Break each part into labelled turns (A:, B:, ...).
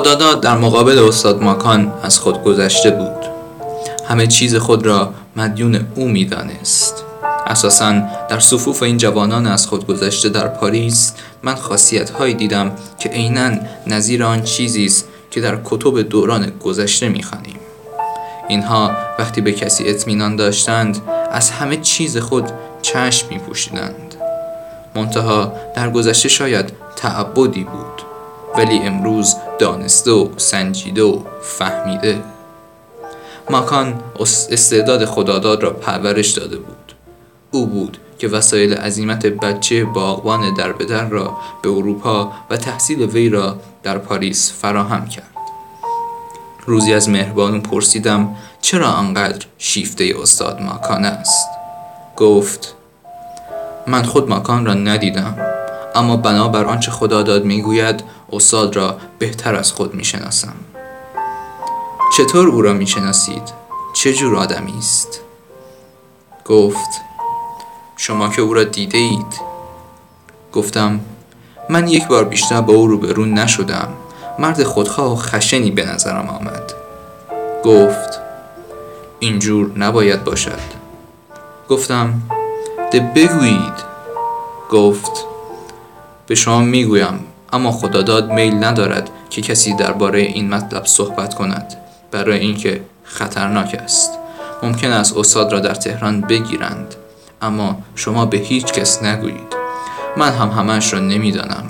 A: خداداد در مقابل استاد ماکان از خود گذشته بود. همه چیز خود را مدیون او می‌دانست. اساسا در صفوف این جوانان از خود گذشته در پاریس من خاصیت هایی دیدم که عینا نظیر آن چیزی است که در کتب دوران گذشته می‌خوانیم. اینها وقتی به کسی اطمینان داشتند از همه چیز خود چشم می پوشیدند منتها در گذشته شاید تعبدی بود. ولی امروز دانسته و سنجیده و فهمیده. ماکان استعداد خداداد را پرورش داده بود. او بود که وسایل عظیمت بچه باغبان در بدر را به اروپا و تحصیل وی را در پاریس فراهم کرد. روزی از مهربانو پرسیدم چرا آنقدر شیفته استاد ماکان است؟ گفت من خود ماکان را ندیدم اما بنابر آنچه خدا داد می‌گوید استاد را بهتر از خود می‌شناسم. چطور او را می‌شناسید؟ چه جور آدمی است؟ گفت شما که او را دیده اید گفتم من یک بار بیشتر با او روبرو نشدم. مرد خودخواه و خشنی به نظرم آمد. گفت اینجور نباید باشد. گفتم ده بگویید. گفت به شما می‌گویم. اما خداداد میل ندارد که کسی درباره این مطلب صحبت کند برای اینکه خطرناک است. ممکن است استاد را در تهران بگیرند اما شما به هیچ کس نگویید. من هم همش را نمی‌دانم.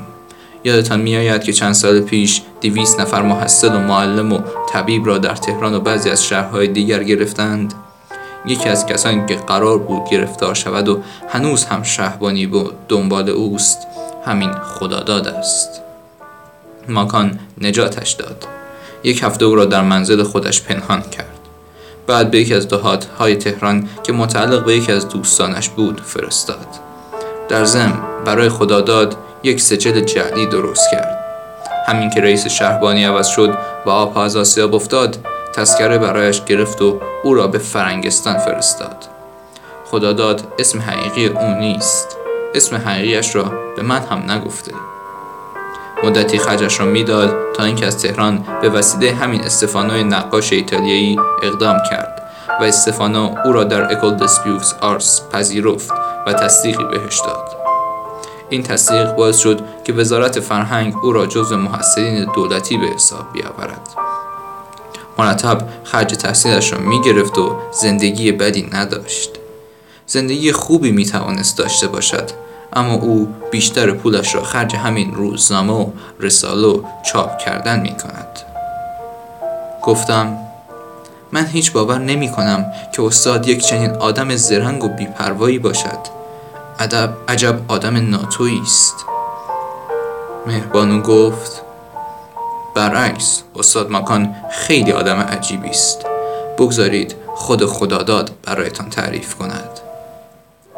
A: یادتان میآید که چند سال پیش دویست نفر محصل و معلم و طبیب را در تهران و بعضی از شهرهای دیگر گرفتند. یکی از کسانی که قرار بود گرفتار شود و هنوز هم شهبانی بود دنبال اوست. همین خداداد است. ماکان نجاتش داد. یک هفته او را در منزل خودش پنهان کرد. بعد به یکی از دهات های تهران که متعلق به یکی از دوستانش بود فرستاد. در زم برای خداداد یک سجل جعلی درست کرد. همین که رئیس شهربانی عوض شد و آب از آسیاب افتاد تذکره برایش گرفت و او را به فرنگستان فرستاد. خداداد اسم حقیقی او نیست. اسم حقیقیش را به من هم نگفته. مدتی خرجش را می‌داد تا اینکه از تهران به وسیله همین استفانوی نقاش ایتالیایی اقدام کرد و استفانو او را در اکول دسپیوز آرس پذیرفت و تصدیقی بهش داد. این تصدیق باعث شد که وزارت فرهنگ او را جزو محصلین دولتی به حساب بیاورد. مرتب خرج تحصیلش را می گرفت و زندگی بدی نداشت. زندگی خوبی می توانست داشته باشد. اما او بیشتر پولش را خرج همین روزنامه و رساله و چاپ کردن می کند گفتم من هیچ باور نمی کنم که استاد یک چنین آدم زرنگ و بیپروایی باشد. ادب عجب آدم ناتویی است. مهربانو گفت برعکس استاد مکان خیلی آدم عجیبی است. بگذارید خود خداداد برایتان تعریف کند.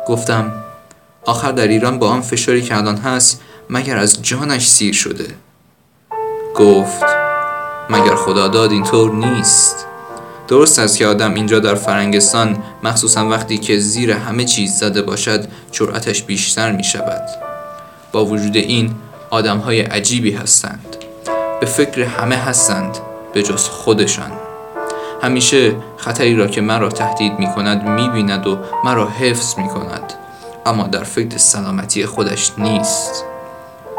A: گفتم آخر در ایران با آن فشاری که الان هست مگر از جانش سیر شده؟ گفت مگر خداداد اینطور نیست؟ درست است که آدم اینجا در فرنگستان مخصوصا وقتی که زیر همه چیز زده باشد جرأتش بیشتر می شود. با وجود این آدم های عجیبی هستند. به فکر همه هستند به جز خودشان. همیشه خطری را که مرا تهدید می کند می بیند و مرا حفظ می کند اما در فکر سلامتی خودش نیست.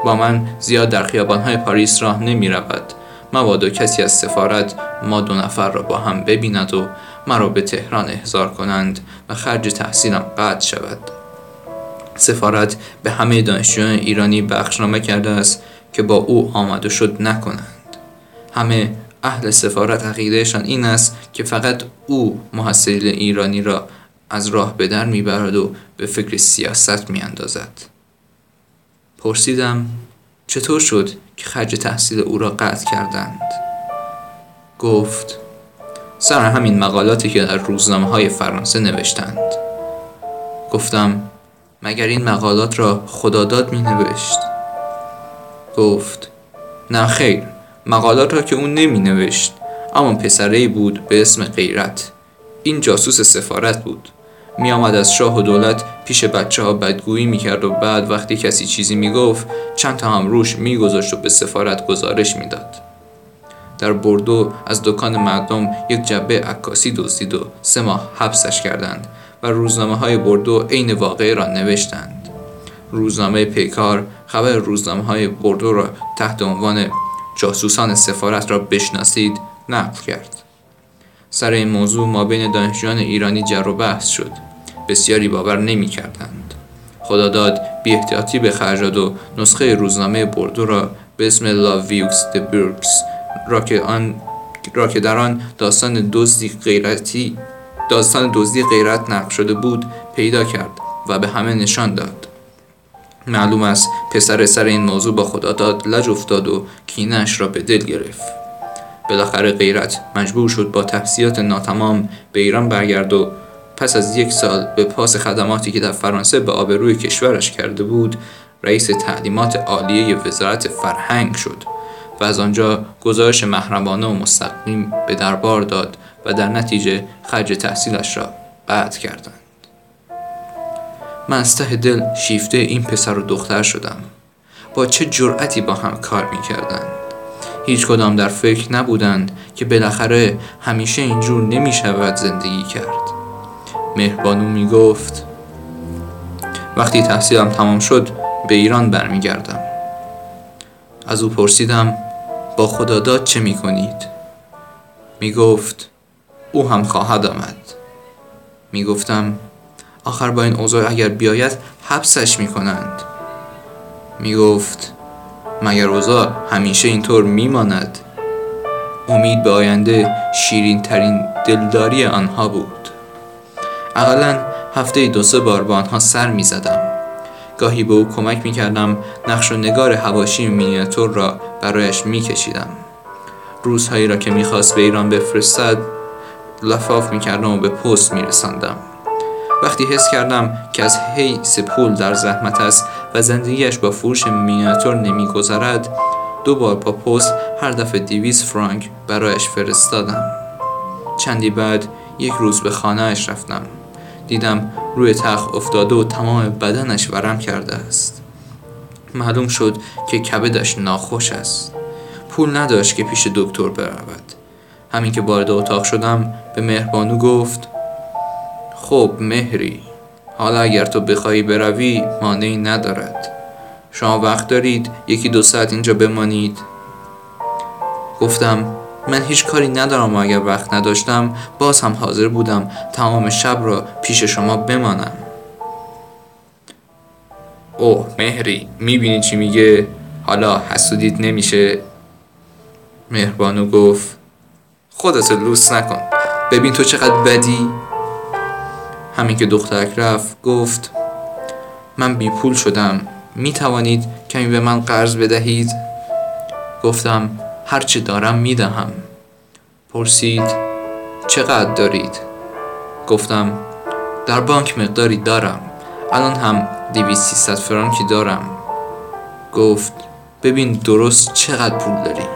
A: با من زیاد در خیابانهای پاریس راه نمی رود مبادا کسی از سفارت ما دو نفر را با هم ببیند و مرا به تهران احضار کنند و خرج تحصیلم قطع شود. سفارت به همه دانشجویان ایرانی بخشنامه کرده است که با او آمد و شد نکنند. همه اهل سفارت عقیدهشان این است که فقط او محصل ایرانی را از راه به در می‌برد و به فکر سیاست میاندازد. پرسیدم چطور شد که خرج تحصیل او را قطع کردند؟ گفت سر همین مقالاتی که در روزنامه های فرانسه نوشتند. گفتم مگر این مقالات را خداداد می نوشت گفت نه خیر. مقالات را که اون نمی نوشت اما پسره بود به اسم غیرت. این جاسوس سفارت بود. می آمد از شاه و دولت پیش بچه ها بدگویی می کرد و بعد وقتی کسی چیزی می گفت چند تا هم روش می گذاشت و به سفارت گزارش می داد. در بردو از دکان مردم یک جبه عکاسی دزدید و سه ماه حبسش کردند و روزنامه های بردو عین واقعه را نوشتند. روزنامه پیکار خبر روزنامه های بردو را تحت عنوان جاسوسان سفارت را بشناسید نقل کرد. سر این موضوع ما بین دانشجویان ایرانی جر و بحث شد. بسیاری باور نمی کردند. خداداد بی احتیاطی به خرج و نسخه روزنامه بردو را به اسم لاویوکس د برکس را که آن را که در آن داستان دزدی غیرتی داستان دزدی غیرت نقل شده بود پیدا کرد و به همه نشان داد. معلوم است پسر سر این موضوع با خداداد لج افتاد و کینش را به دل گرفت. بالاخره غیرت مجبور شد با تحصیلات ناتمام به ایران برگرد و پس از یک سال به پاس خدماتی که در فرانسه به آبروی کشورش کرده بود رئیس تعلیمات عالیه وزارت فرهنگ شد و از آنجا گزارش محرمانه و مستقیم به دربار داد و در نتیجه خرج تحصیلش را قطع کردند. من از ته دل شیفته این پسر و دختر شدم. با چه جرأتی با هم کار می‌کردند؟ هیچ کدام در فکر نبودند که بالاخره همیشه اینجور نمی شود زندگی کرد. مهربانو می گفت وقتی تحصیلم تمام شد به ایران برمیگردم. از او پرسیدم با خداداد چه می کنید؟ می گفت او هم خواهد آمد. می گفتم آخر با این اوضاع اگر بیاید حبسش می کنند می گفت مگر اوضاع همیشه اینطور میماند امید به آینده شیرین ترین دلداری آنها بود اقلا هفته دو سه بار با آنها سر می زدم. گاهی به او کمک می کردم نقش و نگار هواشی مینیاتور را برایش می کشیدم. روزهایی را که می‌خواست به ایران بفرستد لفاف می کردم و به پست می رسندم. وقتی حس کردم که از حیث پول در زحمت است و زندگیش با فروش مینیاتور نمیگذرد دو بار با پست هر دفعه دیویس فرانک برایش فرستادم. چندی بعد یک روز به خانهاش رفتم. دیدم روی تخت افتاده و تمام بدنش ورم کرده است. معلوم شد که کبدش ناخوش است. پول نداشت که پیش دکتر برود. همین که وارد اتاق شدم به مهربانو گفت خب مهری. حالا اگر تو بخوای بروی مانعی ندارد. شما وقت دارید یکی دو ساعت اینجا بمانید. گفتم من هیچ کاری ندارم و اگر وقت نداشتم باز هم حاضر بودم تمام شب را پیش شما بمانم. اوه مهری می‌بینی چی میگه؟ حالا حسودیت نمیشه. مهربانو گفت خودت لوس نکن. ببین تو چقدر بدی. همین که دخترک رفت گفت من بی پول شدم. می توانید کمی به من قرض بدهید؟ گفتم هرچه دارم می دهم. پرسید چقدر دارید؟ گفتم در بانک مقداری دارم. الان هم دیویست سیصد فرانکی دارم. گفت ببین درست چقدر پول داری.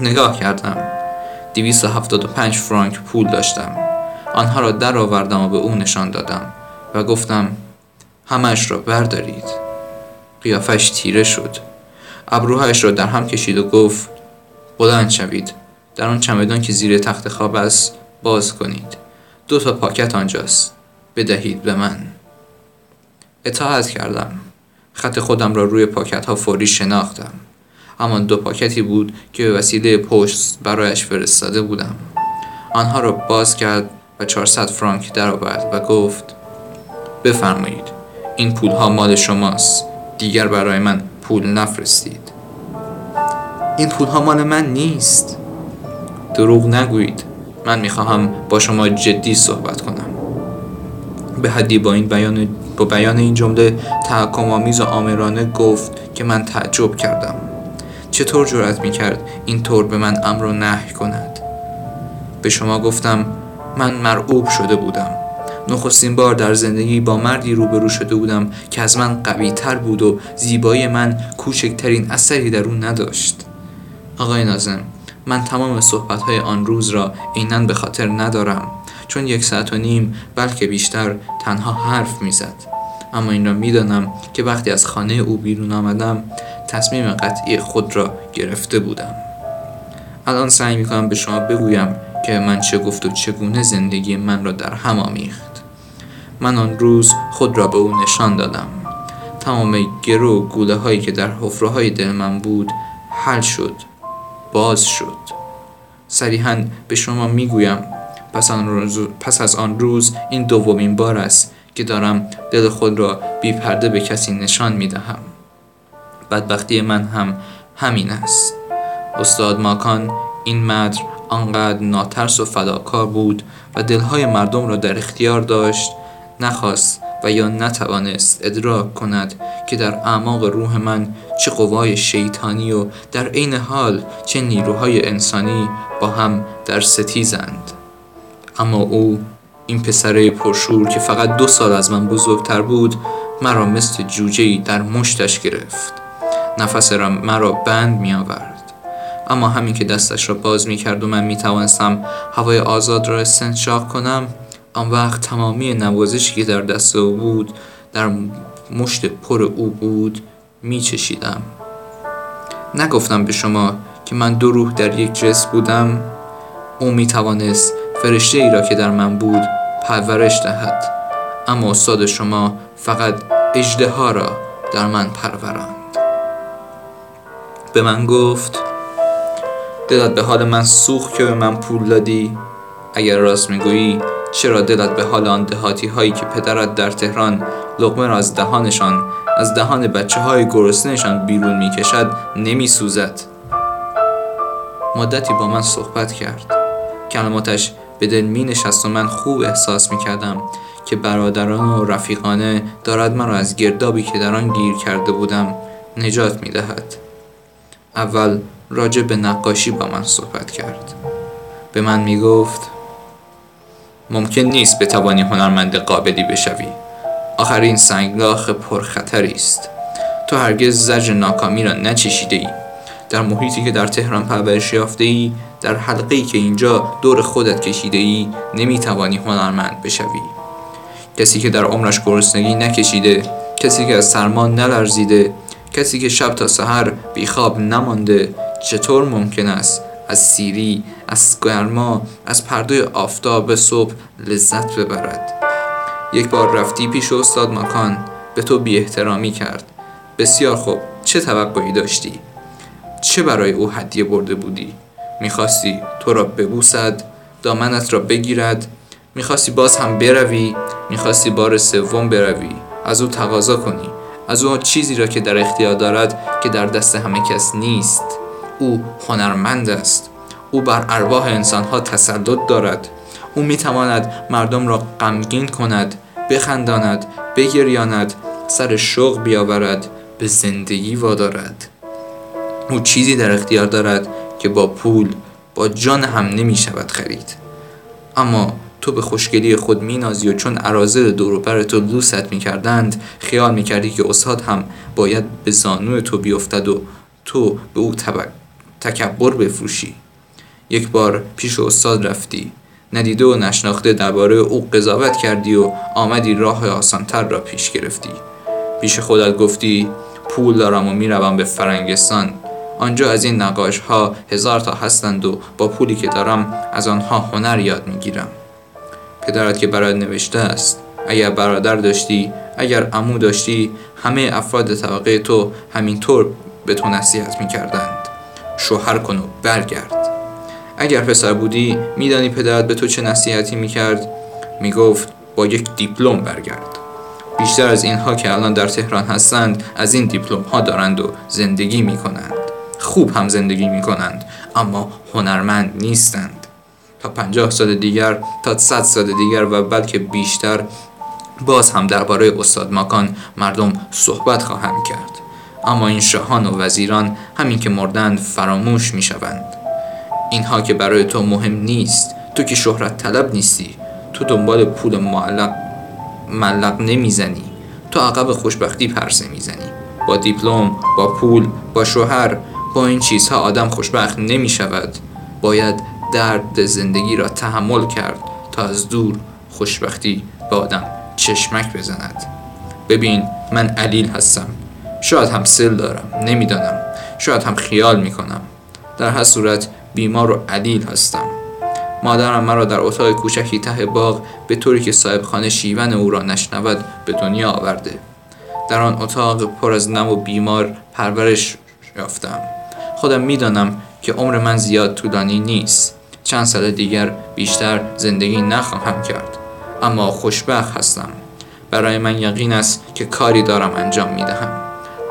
A: نگاه کردم. دیویست هفتاد و پنج فرانک پول داشتم. آنها را در آوردم و به او نشان دادم و گفتم همش را بردارید. قیافش تیره شد. ابروهایش را در هم کشید و گفت بلند شوید. در آن چمدان که زیر تخت خواب است باز کنید. دو تا پاکت آنجاست. بدهید به من. اطاعت کردم. خط خودم را روی پاکت ها فوری شناختم. اما دو پاکتی بود که به وسیله پشت برایش فرستاده بودم. آنها را باز کرد و 400 فرانک درآورد و گفت بفرمایید این پول ها مال شماست دیگر برای من پول نفرستید. این پول ها مال من نیست. دروغ نگویید من می‌خواهم با شما جدی صحبت کنم. به حدی با این بیان با بیان این جمله تحکم آمیز و آمرانه گفت که من تعجب کردم. چطور جرأت می‌کرد این طور به من امر و نهی کند؟ به شما گفتم من مرعوب شده بودم. نخستین بار در زندگی با مردی روبرو شده بودم که از من قوی تر بود و زیبایی من کوچکترین اثری در او نداشت. آقای نازم من تمام صحبت آن روز را عینا به خاطر ندارم. چون یک ساعت و نیم بلکه بیشتر تنها حرف می‌زد. اما این را می‌دانم که وقتی از خانه او بیرون آمدم تصمیم قطعی خود را گرفته بودم. الان سعی می‌کنم به شما بگویم که من چه گفت و چگونه زندگی من را در هم آمیخت. من آن روز خود را به او نشان دادم. تمام گرو و گوله هایی که در حفره های دل من بود حل شد باز شد. صریحا به شما می‌گویم پس, پس از آن روز این دومین بار است که دارم دل خود را بی پرده به کسی نشان می دهم بدبختی من هم همین است. استاد ماکان این مدر آنقدر ناترس و فداکار بود و دلهای مردم را در اختیار داشت نخواست و یا نتوانست ادراک کند که در اعماق روح من چه قوای شیطانی و در عین حال چه نیروهای انسانی با هم در ستیزند. اما او این پسره پرشور که فقط دو سال از من بزرگتر بود مرا مثل جوجه در مشتش گرفت. نفس را مرا بند می آورد اما همین که دستش را باز می کرد و من می توانستم هوای آزاد را استنشاق کنم آن وقت تمامی نوازشی که در دست او بود در مشت پر او بود می چشیدم نگفتم به شما که من دو روح در یک جس بودم. او می توانست فرشته ای را که در من بود پرورش دهد. اما استاد شما فقط اجده ها را در من پروراند به من گفت دلت به حال من سوخت که به من پول دادی؟ اگر راست می‌گویی چرا دلت به حال آن دهاتی هایی که پدرت در تهران لقمه را از دهانشان از دهان بچه های گرسنهشان بیرون می‌کشد نمی سوزد مدتی با من صحبت کرد. کلماتش به دل می نشست و من خوب احساس می کردم که برادران و رفیقانه دارد مرا از گردابی که در آن گیر کرده بودم نجات می دهد. اول راجع به نقاشی با من صحبت کرد. به من می گفت ممکن نیست بتوانی هنرمند قابلی بشوی. آخرین سنگلاخ پرخطری است. تو هرگز زجر ناکامی را نچشیده ای در محیطی که در تهران پرورش یافته ای در حلقه ای که اینجا دور خودت کشیده ای نمی توانی هنرمند بشوی. کسی که در عمرش گرسنگی نکشیده کسی که از سرما نلرزیده کسی که شب تا سحر بیخواب نمانده چطور ممکن است از سیری از گرما از پرده آفتاب صبح لذت ببرد؟ یک بار رفتی پیش استاد مکان به تو بی احترامی کرد. بسیار خوب چه توقعی داشتی؟ چه برای او هدیه برده بودی؟ می‌خواستی تو را ببوسد دامنت را بگیرد؟ می‌خواستی باز هم بروی؟ می‌خواستی بار سوم بروی؟ از او تقاضا کنی؟ از او چیزی را که در اختیار دارد که در دست همه کس نیست. او هنرمند است. او بر ارواح انسانها تسلط دارد. او می‌تواند مردم را غمگین کند بخنداند بگریاند سر شوق بیاورد به زندگی وادارد. او چیزی در اختیار دارد که با پول با جان هم نمی شود خرید. اما تو به خوشگلی خود نازی و چون عرازل دور تو لوست می کردند خیال می کردی که استاد هم باید به زانو تو بیفتد و تو به او تکبر بفروشی. یک بار پیش استاد رفتی ندیده و نشناخته درباره او قضاوت کردی و آمدی راه آسانتر را پیش گرفتی. پیش خودت گفتی پول دارم و می‌روم به فرنگستان. آنجا از این نقاش ها هزار تا هستند و با پولی که دارم از آنها هنر یاد می‌گیرم. پدرت که برات نوشته است. اگر برادر داشتی اگر عمو داشتی همه افراد طبقه تو همینطور به تو نصیحت می‌کردند. شوهر کن و برگرد. اگر پسر بودی میدانی پدرت به تو چه نصیحتی می‌کرد؟ می‌گفت با یک دیپلم برگرد. بیشتر از اینها که الان در تهران هستند از این دیپلم ها دارند و زندگی می‌کنند. خوب هم زندگی می کنند اما هنرمند نیستند. تا پنجاه سال دیگر تا صد سال دیگر و بلکه بیشتر باز هم درباره استاد ماکان مردم صحبت خواهند کرد. اما این شاهان و وزیران همین که مردند فراموش می شوند اینها که برای تو مهم نیست تو که شهرت طلب نیستی تو دنبال پول معلق ملق نمی‌زنی. تو عقب خوشبختی پرسه می‌زنی. با دیپلم با پول با شوهر با این چیزها آدم خوشبخت نمی شود باید درد زندگی را تحمل کرد تا از دور خوشبختی به آدم چشمک بزند. ببین من علیل هستم. شاید هم سل دارم نمی‌دانم. شاید هم خیال می‌کنم. در هر صورت بیمار و علیل هستم. مادرم مرا در اتاق کوچکی ته باغ به طوری که صاحب خانه شیون او را نشنود به دنیا آورده. در آن اتاق پر از نم و بیمار پرورش یافتم. خودم می‌دانم که عمر من زیاد طولانی نیست. چند سال دیگر بیشتر زندگی نخواهم کرد. اما خوشبخت هستم. برای من یقین است که کاری دارم انجام می دهم.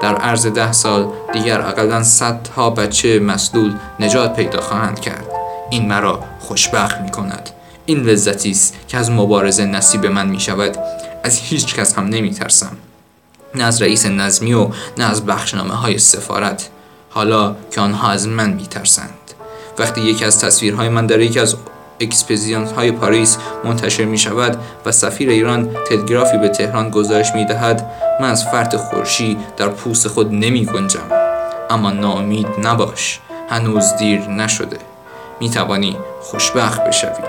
A: در عرض ده سال دیگر اقلا صدها بچه مسلول نجات پیدا خواهند کرد. این مرا خوشبخت می کند این لذتی است که از مبارزه نصیب من می شود از هیچ کس هم نمی ترسم نه از رئیس نظمیه و نه از بخشنامه های سفارت. حالا که آنها از من می ترسند وقتی یکی از تصویرهای من در یکی از exposition های پاریس منتشر می شود و سفیر ایران تلگرافی به تهران گزارش می دهد من از فرط خورشی در پوست خود نمی گنجم اما ناامید نباش هنوز دیر نشده. می توانی خوشبخت بشوی.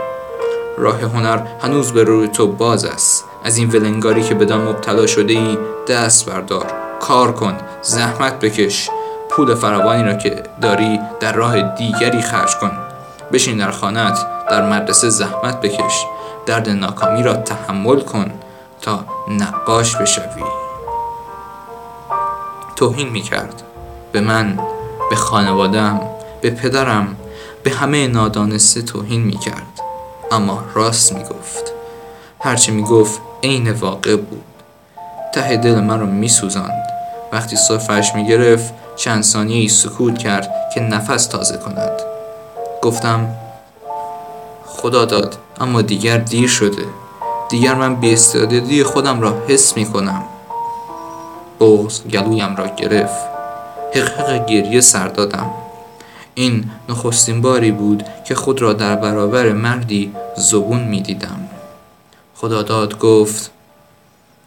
A: راه هنر هنوز به روی تو باز است. از این ولنگاری که بدان مبتلا شده ای دست بردار. کار کن زحمت بکش. پول فراوانی را که داری در راه دیگری خرج کن. بشین در خانت در مدرسه زحمت بکش. درد ناکامی را تحمل کن تا نقاش بشوی. توهین می‌کرد. به من به خانوادم به پدرم به همه نادانسته توهین می‌کرد. اما راست می‌گفت. هرچه می‌گفت عین واقع بود. ته دل من را میسوزاند. وقتی صرفش می‌گرفت چند ثانیه ای سکوت کرد که نفس تازه کند. گفتم خدا داد اما دیگر دیر شده. دیگر من بیستعدادی خودم را حس می کنم بغز گلویم را گرفت. حقحق گریه سر دادم. این نخستین باری بود که خود را در برابر مردی زبون می دیدم خداداد گفت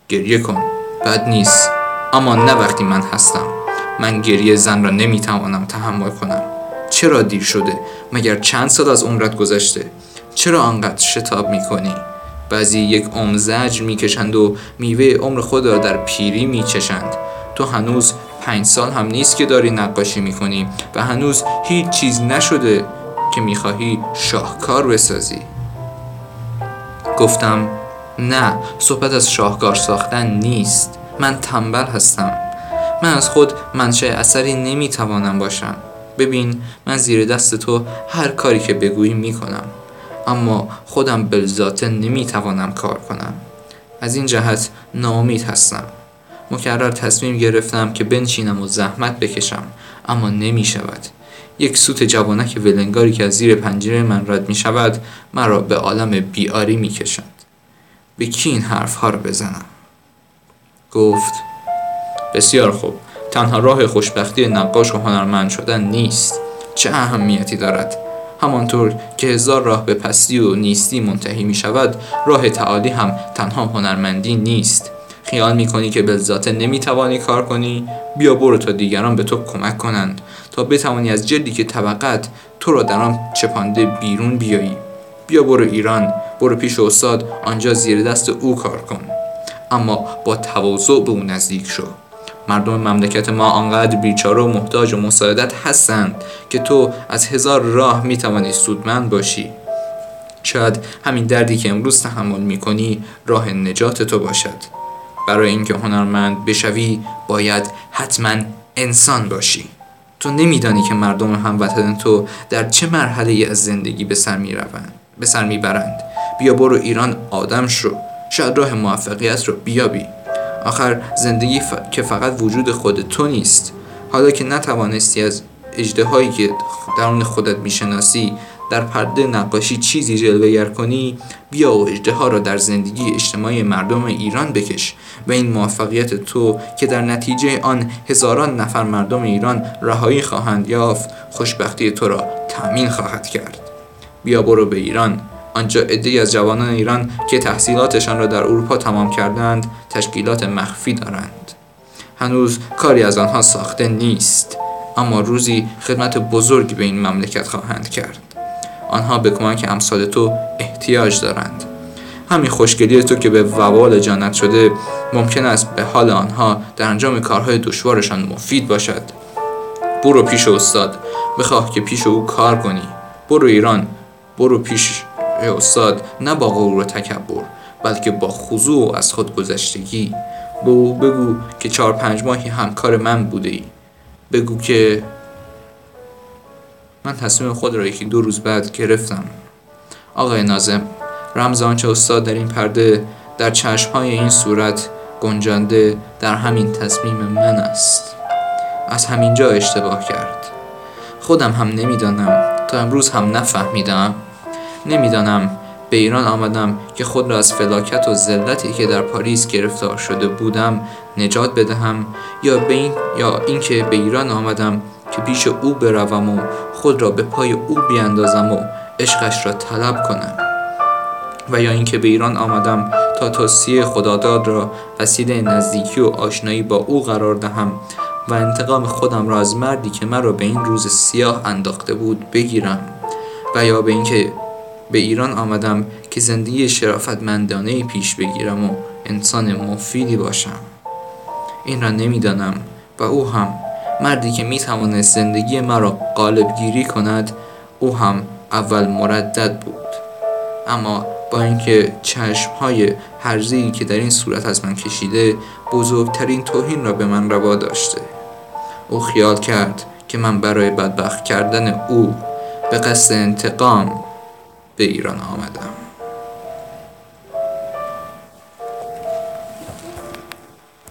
A: گریه کن بد نیست اما نه وقتی من هستم. من گریه زن را نمی توانم تحمل کنم. چرا دیر شده؟ مگر چند سال از عمرت گذشته؟ چرا آنقدر شتاب می کنی بعضی یک عمر زجر می‌کشند و میوه عمر خود را در پیری میچشند. تو هنوز پنج سال هم نیست که داری نقاشی می‌کنی و هنوز هیچ چیز نشده که می‌خواهی شاهکار بسازی. گفتم نه صحبت از شاهکار ساختن نیست. من تنبل هستم. من از خود منشه اثری نمی‌توانم باشم. ببین من زیر دست تو هر کاری که بگویی می‌کنم. اما خودم بلذاته نمی‌توانم کار کنم. از این جهت ناامید هستم. مکرر تصمیم گرفتم که بنشینم و زحمت بکشم اما نمی شود یک سوت جوانک ولنگاری که از زیر پنجره من رد می شود مرا به عالم بیاری می کشد به کی این حرف ها را بزنم؟ گفت بسیار خوب. تنها راه خوشبختی نقاش و هنرمند شدن نیست. چه اهمیتی دارد؟ همانطور که هزار راه به پستی و نیستی منتهی می شود راه تعالی هم تنها هنرمندی نیست. خیال می کنی که به ذاته نمی توانی کار کنی؟ بیا برو تا دیگران به تو کمک کنند. تا بتوانی از جلدی که طبقت تو را در آن چپانده بیرون بیایی. بیا برو ایران برو پیش استاد آنجا زیر دست او کار کن. اما با تواضع به او نزدیک شو. مردم مملکت ما آنقدر بیچاره و محتاج و مساعدت هستند که تو از هزار راه می‌توانی سودمند باشی. شاید همین دردی که امروز تحمل می‌کنی راه نجات تو باشد. برای اینکه هنرمند بشوی باید حتما انسان باشی. تو نمیدانی که مردم هموطن تو در چه مرحله ای از زندگی به سر می‌روند به سر می‌برند. بیا برو ایران آدم شو. شاید راه موفقیت رو بیابی. آخر زندگی که فقط وجود خود تو نیست. حالا که نتوانستی از اجده که درون خودت می‌شناسی در پرده نقاشی چیزی جلوگر کنی بیا و اجده ها را در زندگی اجتماعی مردم ایران بکش و این موفقیت تو که در نتیجه آن هزاران نفر مردم ایران رهایی خواهند یافت خوشبختی تو را تأمین خواهد کرد. بیا برو به ایران. آنجا عدهای از جوانان ایران که تحصیلاتشان را در اروپا تمام کردند تشکیلات مخفی دارند. هنوز کاری از آنها ساخته نیست اما روزی خدمت بزرگی به این مملکت خواهند کرد. آنها به کمک امثال تو احتیاج دارند. همین خوشگلی تو که به وبال جانت شده ممکن است به حال آنها در انجام کارهای دشوارشان مفید باشد. برو پیش استاد بخواه که پیش او کار کنی. برو ایران برو پیش استاد نه با غرور و تکبر بلکه با خضوع از خود گذشتگی. بگو بگو که چهار پنج ماهی همکار من بوده ای بگو که من تصمیم خود را یکی دو روز بعد گرفتم. آقای نازم رمز آنچه استاد در این پرده در چشمهای این صورت گنجانده در همین تصمیم من است. از همینجا اشتباه کرد. خودم هم نمی‌دانم تا امروز هم نفهمیدم. نمی‌دانم. به ایران آمدم که خود را از فلاکت و ذلتی که در پاریس گرفتار شده بودم نجات بدهم یا به این یا اینکه به ایران آمدم که پیش او بروم و خود را به پای او بیاندازم و عشقش را طلب کنم. و یا اینکه به ایران آمدم تا توصیه خداداد را وسیله نزدیکی و آشنایی با او قرار دهم و انتقام خودم را از مردی که مرا به این روز سیاه انداخته بود بگیرم. و یا به اینکه به ایران آمدم که زندگی شرافتمندانه پیش بگیرم و انسان مفیدی باشم. این را نمی‌دانم و او هم مردی که می توانست زندگی مرا قالب گیری کند او هم اول مردد بود. اما با اینکه چشم های هرزی که در این صورت از من کشیده بزرگترین توهین را به من روا داشته. او خیال کرد که من برای بدبخت کردن او به قصد انتقام به ایران آمدم.